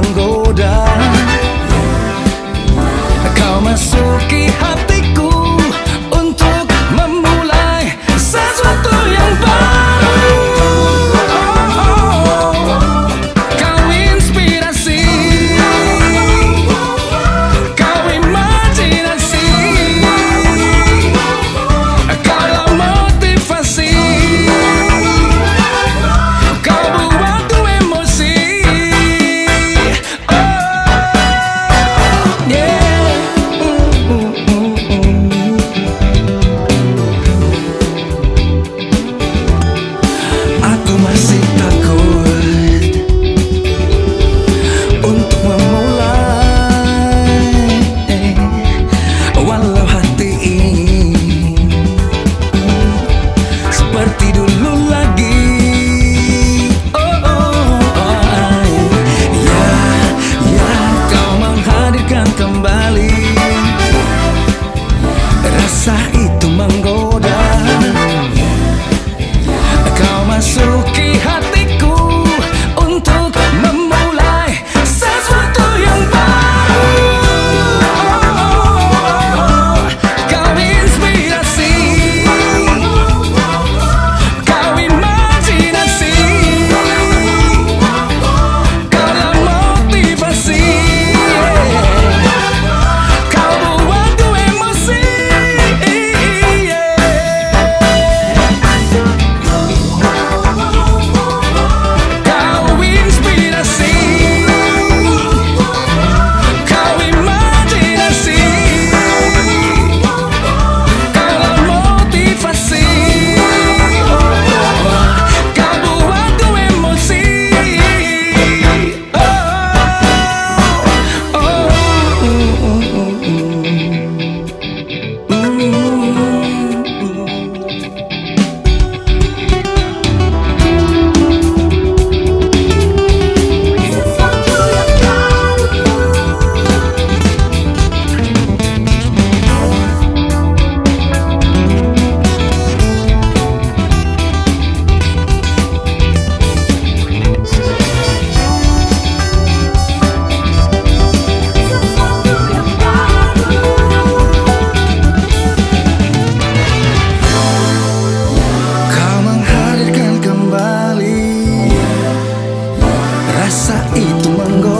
menggoda. Rasa itu menggoda